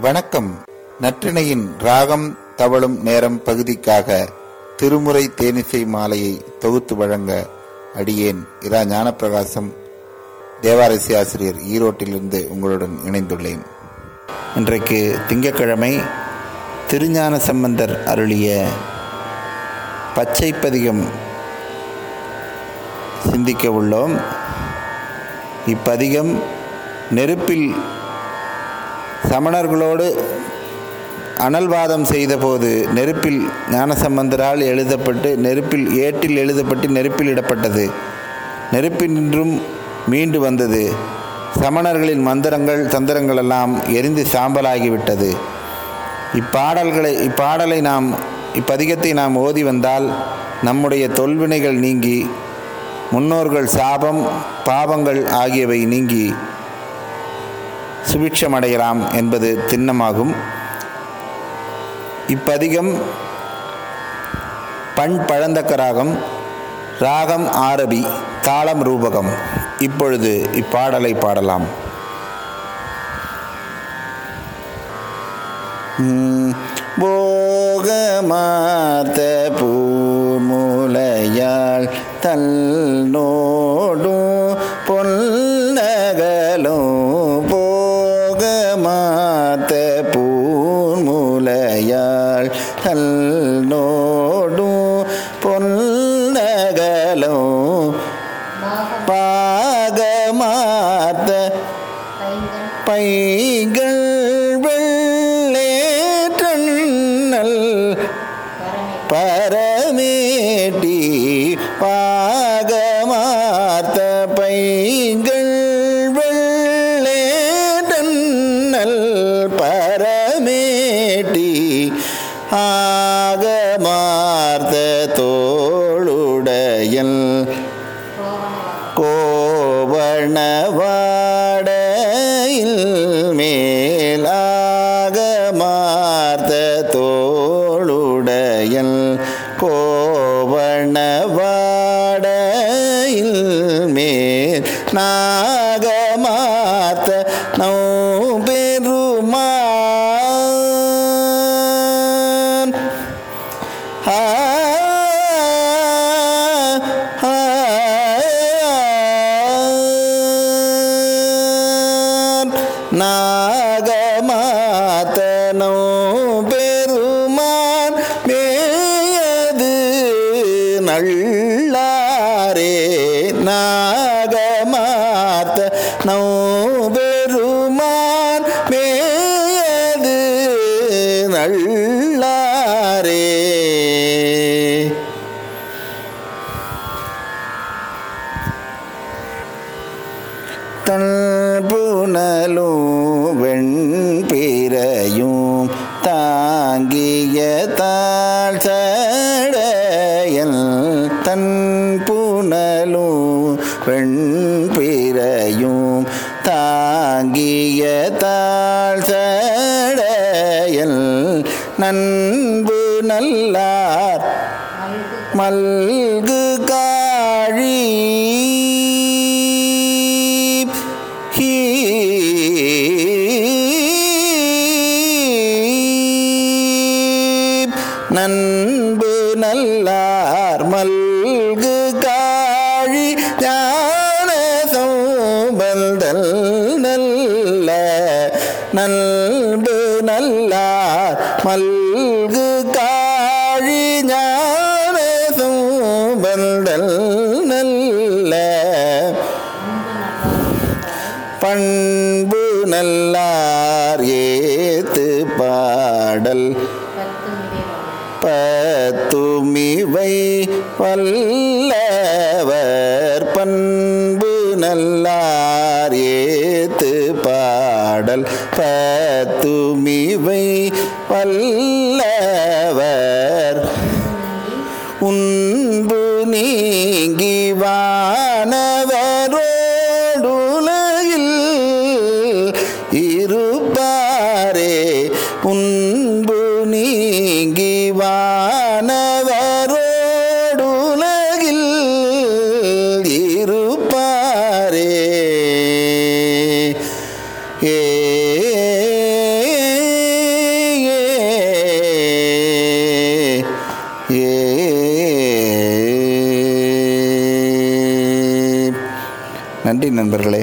வணக்கம். நற்றிணையின் ராகம் தவழும் நேரம் பகுதிக்காக திருமுறை தேனிசை மாலையை தொகுத்து வழங்க அடியேன் இரா ஞானப்பிரகாசம். தேவாரசி ஆசிரியர் ஈரோட்டிலிருந்து உங்களுடன் இணைந்துள்ளேன். இன்றைக்கு திங்கட்கிழமை திருஞான சம்பந்தர் அருளிய பச்சை பதிகம் சிந்திக்க உள்ளோம். இப்பதிகம் நெருப்பில் சமணர்களோடு அனல்வாதம் செய்தபோது நெருப்பில் ஞானசம்பந்தரால் எழுதப்பட்டு நெருப்பில் ஏட்டில் எழுதப்பட்டு நெருப்பில் இடப்பட்டது. நெருப்பினின்றும் மீண்டு வந்தது. சமணர்களின் மந்திரங்கள் தந்திரங்கள் எல்லாம் எரிந்து சாம்பலாகிவிட்டது. இப்பாடல்களை இப்பாடலை நாம் இப்பதிகத்தை நாம் ஓதி வந்தால் நம்முடைய தொல்வினைகள் நீங்கி முன்னோர்கள் சாபம் பாவங்கள் ஆகியவை நீங்கி சுபிட்சமடையலாம் என்பது திண்ணமாகும். இப்பதிகம் பண் பழந்தக்க ராகம் ராகம் ஆரபி தாளம் ரூபகம். இப்பொழுது இப்பாடலை பாடலாம். போகமார்த்த பூமுலையால் தல் பாகமாத்த பாகமார்த்த பைகள் வெள்ளேற்றண்ணல் பர கோவணவா நல்லாரே நாகமாத்த நோ பெருமான் மேயது நல்லாரே தன்புணலும் வெண்பிரையும் தாங்கி வெண்பிரையும் தாங்கிய தாழ் சடையல் நண்பு நல்லார் மல்கு காழி நண்பு நல்லார் மல்க நல்பு நல்லார் மல்கு காழி ஞான சோபந்தல் நல்ல பண்பு நல்லார் ஏத்து பாடல் பத்துமிவை வல்லவர் பண்பு நல்லார் ஏத்து பாடல் பாடல் பத்துமிவை வல்லவர். உன்பு நீங்கி வானவரோடுலகில் இருப்பாரே. உன்பு நீங்கி வானவரோடுலகில் இருப்பாரே. நன்றி நண்பர்களே.